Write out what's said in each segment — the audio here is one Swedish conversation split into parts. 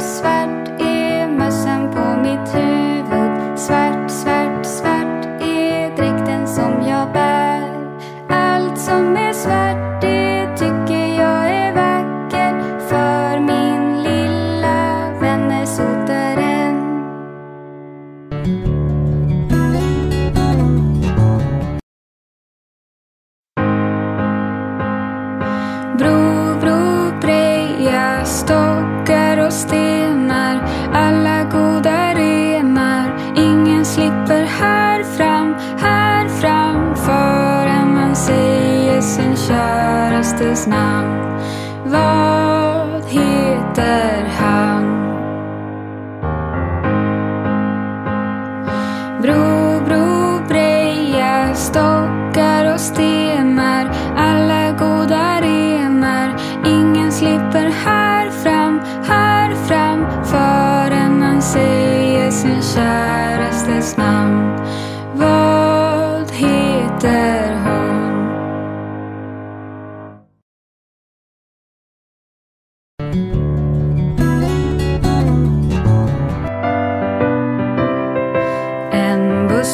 sweat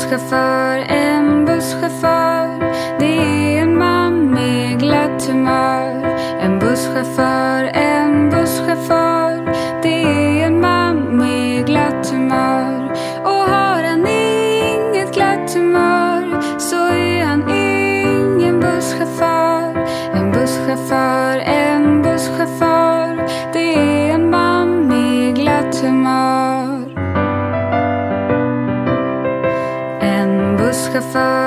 busschaufför, en busschaufför. Det är en man med glatt humör. En busschaufför, en busschaufför. never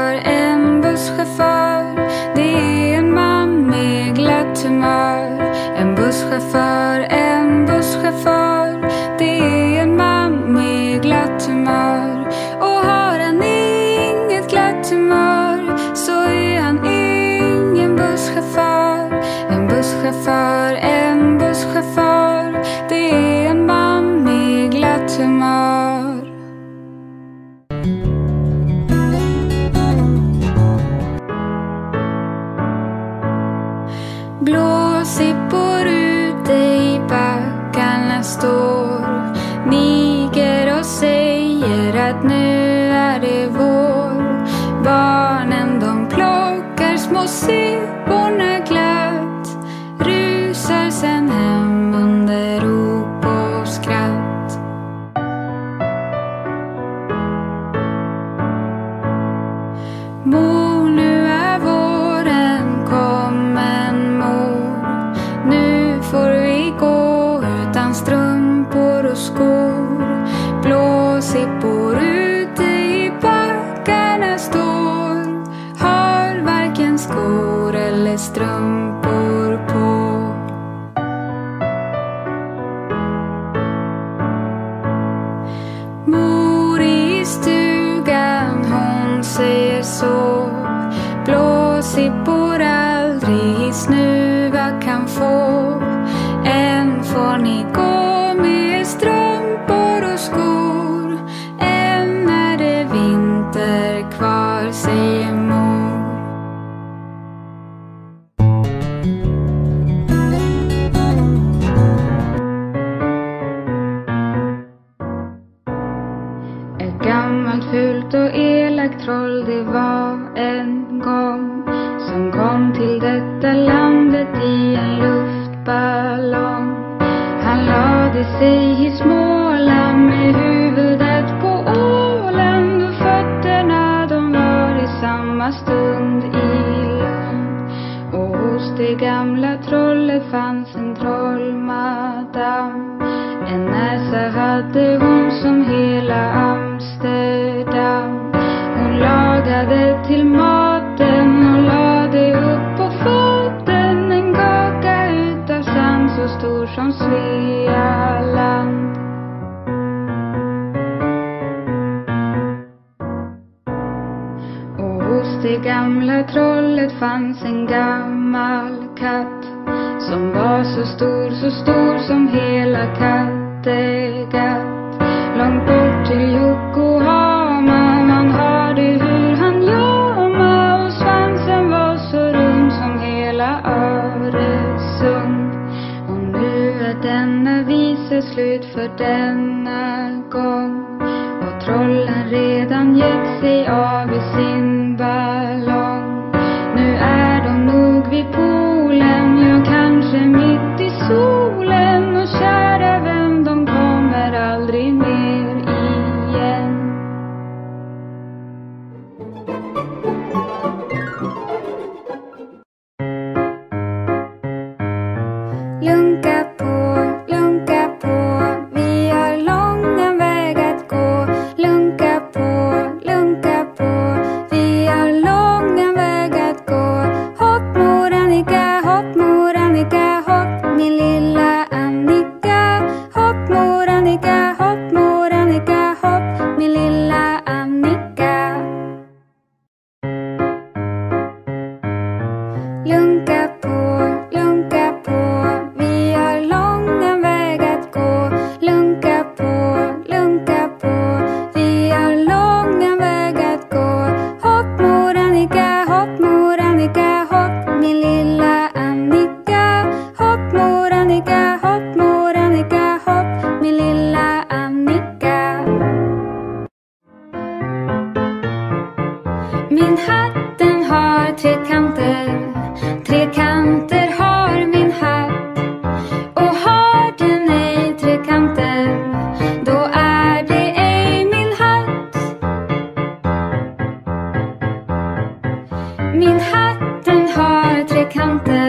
min hatt den har trekanter.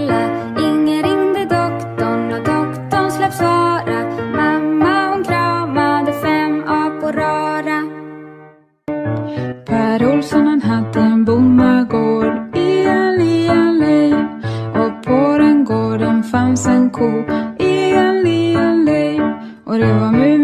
Sonen hade en bondagård i en liten lej. Och på den gården fanns en ko i en liten lej. Och det var mu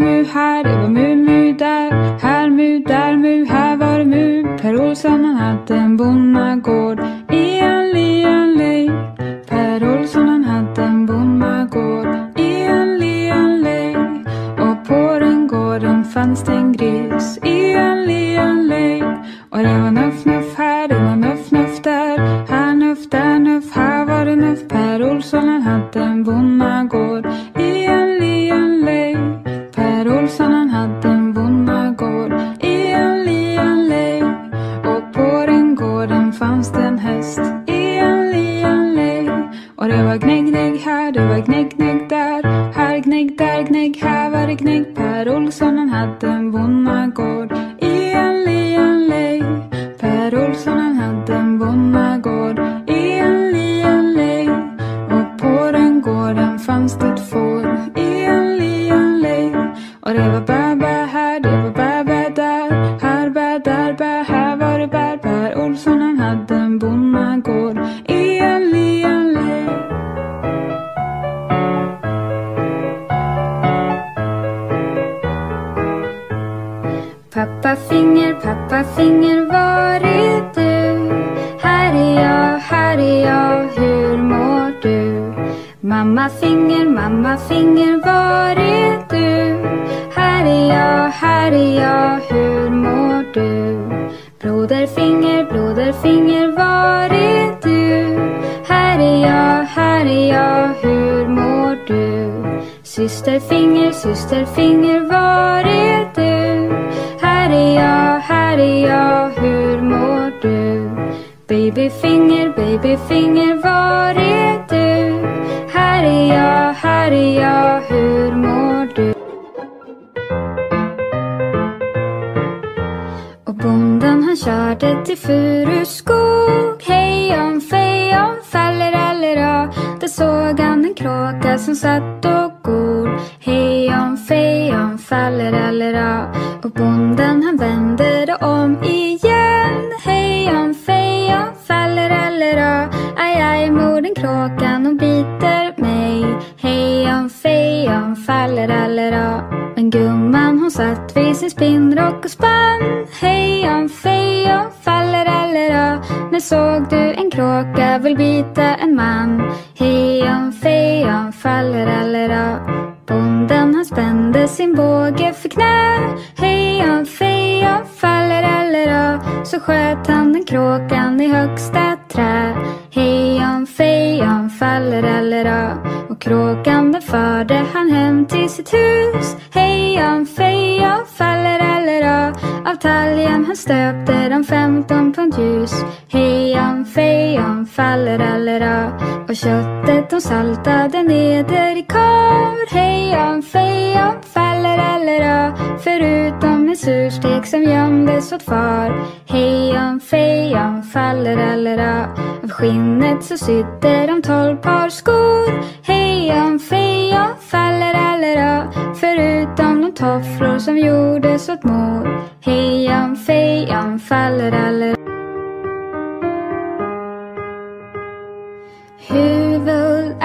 Syster finger, syster finger, var är du? Här är jag, här är jag, hur mår du? Babyfinger, babyfinger, var är du? Här är jag, här är jag, hur mår du? Och bonden han körde till Furuskog Hej om fej om faller allera Där såg han en kråka som satt Bråkande förde han hem till sitt hus? Hejan fejan faller eller av Av talgen han stöpte de femton pund ljus. Hejan fejan faller eller av Och köttet de saltade neder i kar Hejan fejan faller faller allra Förutom en surstek som gömdes åt far. Hejan fejan faller allra Av skinnet så sydde de tolv par skor. Hejan fejan faller allra Förutom de tofflor som gjordes åt mor. Hejan fejan faller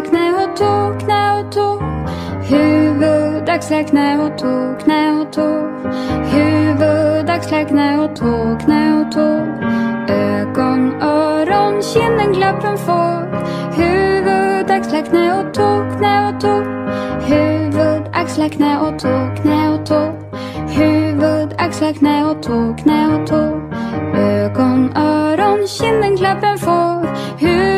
knä och tå, knä och tå. Huvud, axlar, knä och tå, knä och tå. Huvud, axlar, knä och tå, knä och tå. Ögon, öron, kinden, klappen får. Huvud, axlar, knä och tå, knä och tå. Huvud, axlar, knä och tå, knä och tå. Huvud, axlar, knä och tå, knä och tå. Ögon, öron, kinden, klappen får. Huvud,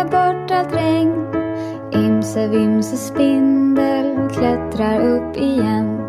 torka bort allt regn. Imse vimse spindel klättrar upp igen.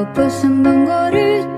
겉부순 동거를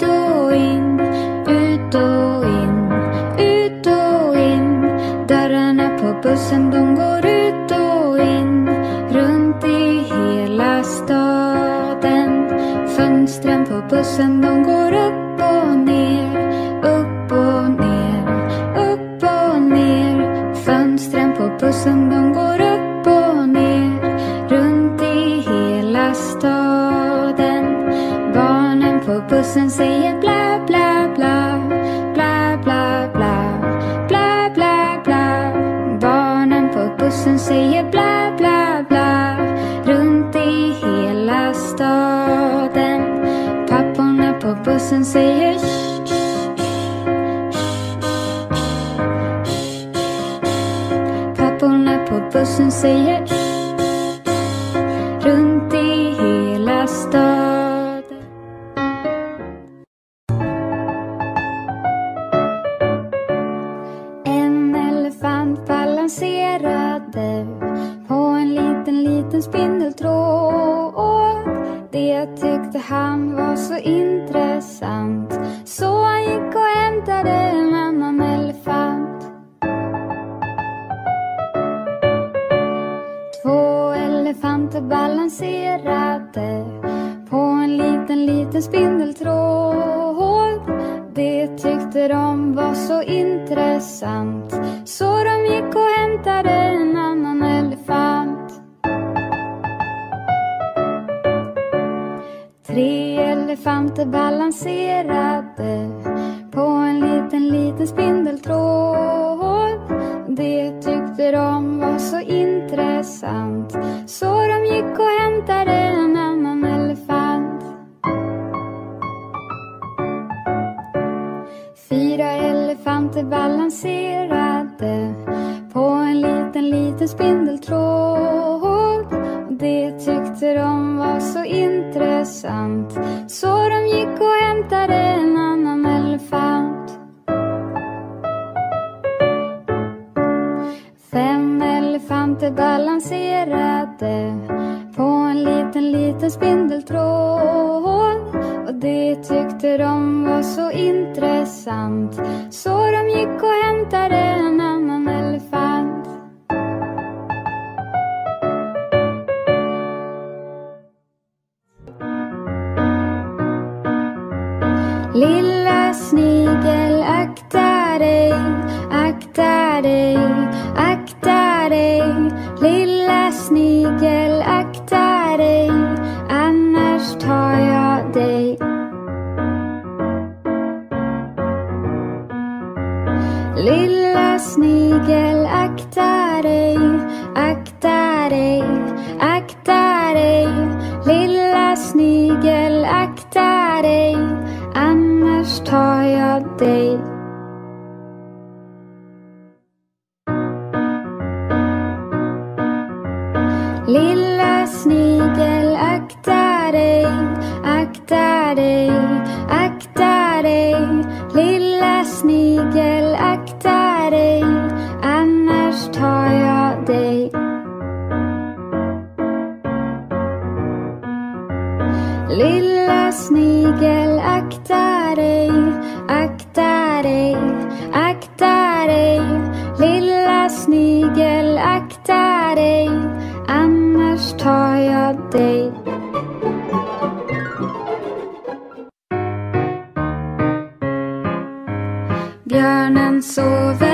cantaré. annars tar jag dig. Björnen sover.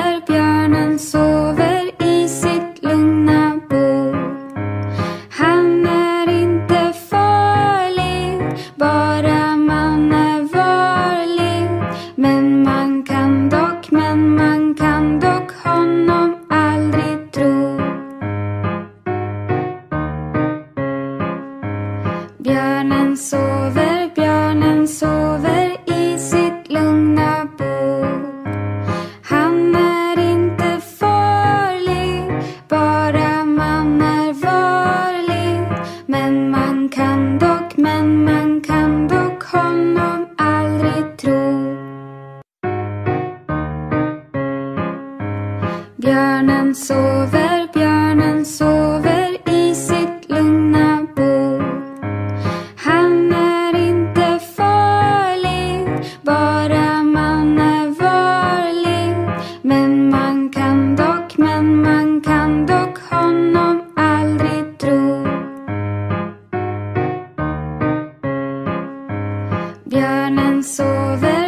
Björnen sover.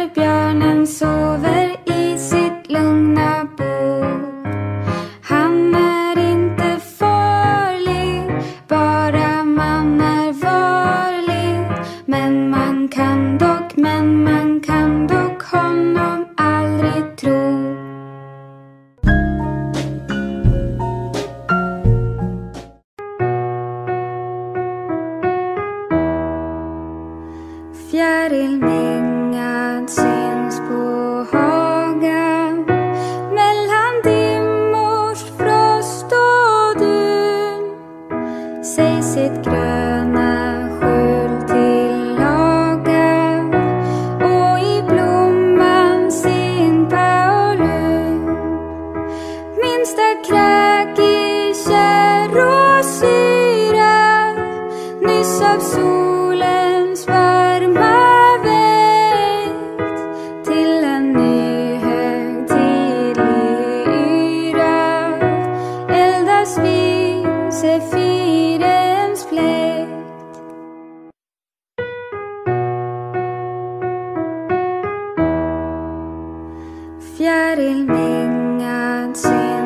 fjärilvingan syns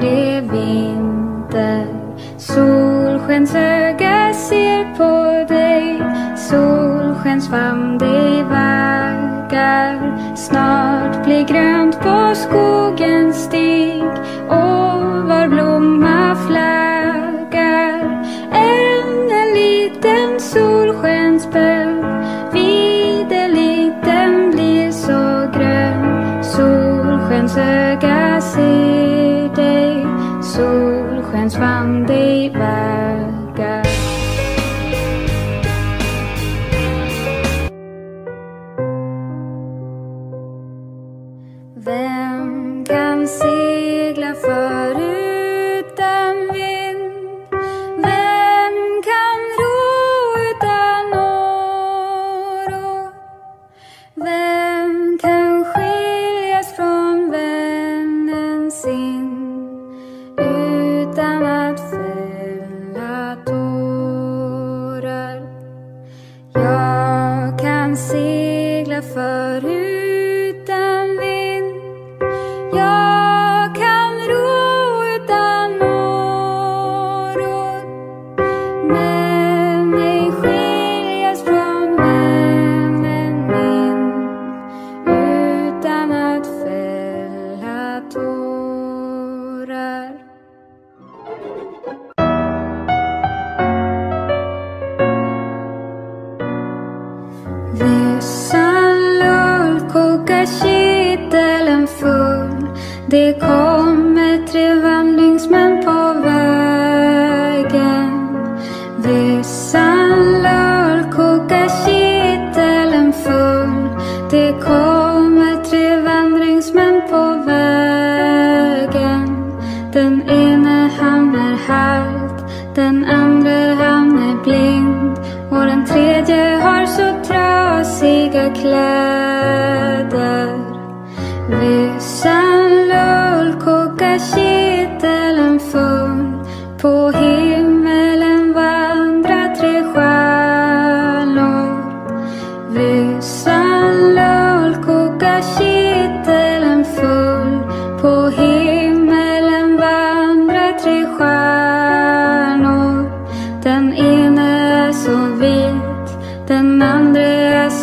det vinter. Solskensöga ser på dig. Solskens famn dig vaggar. Snart blir grönt på skogens stig. round, they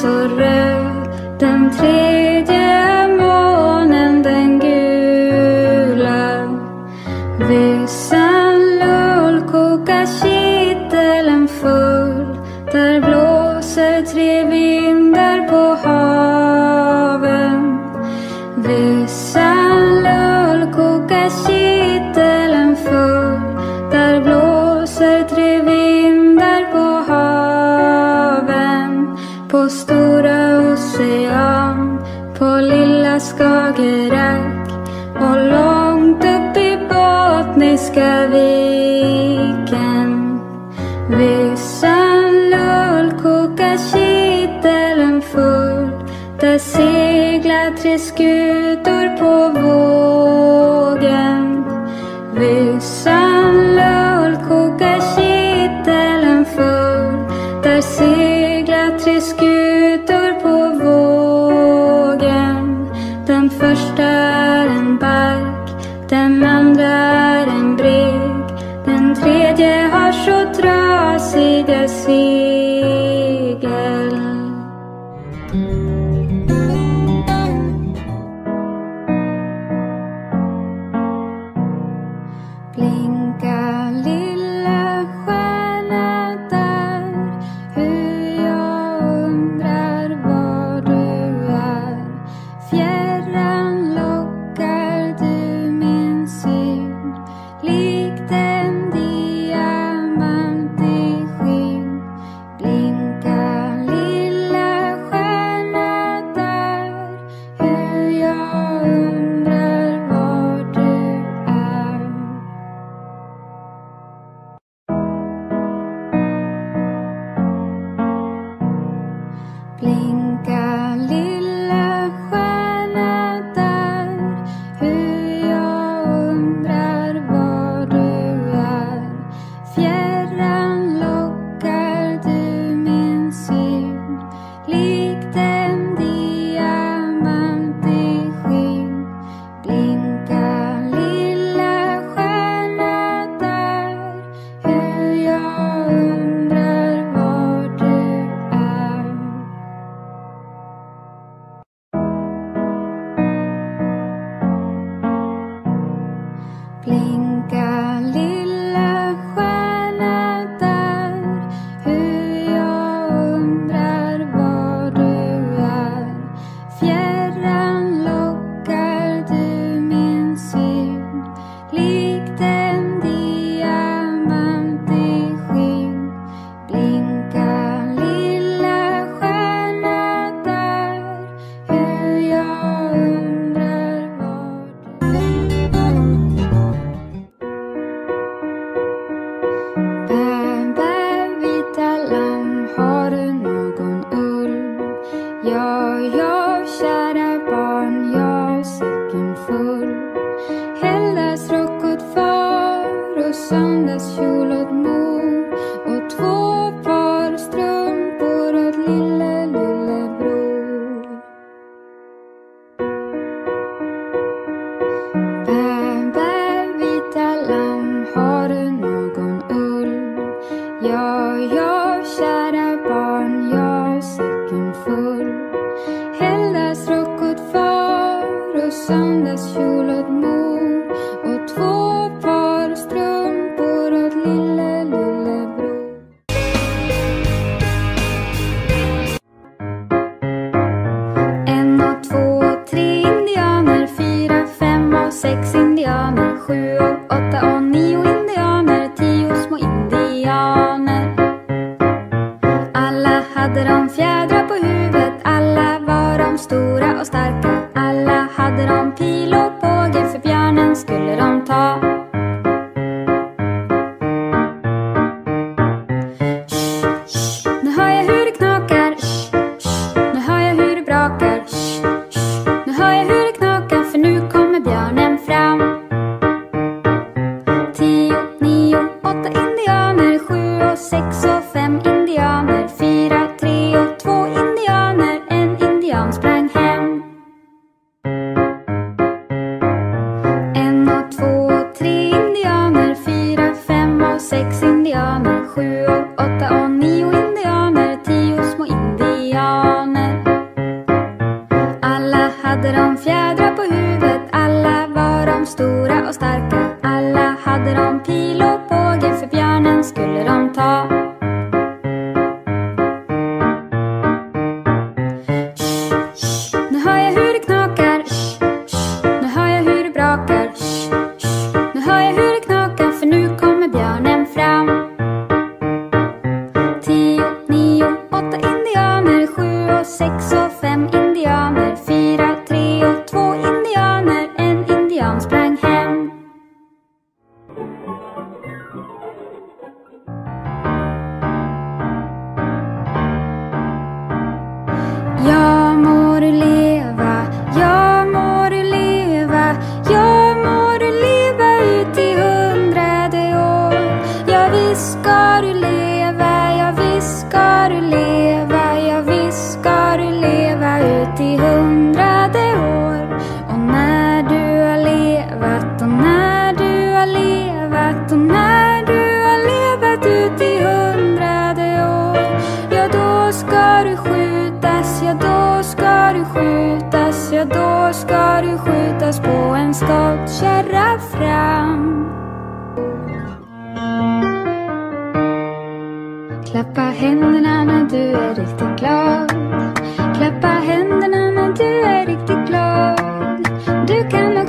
så röd den tredje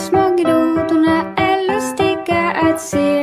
små grodorna är lustiga att se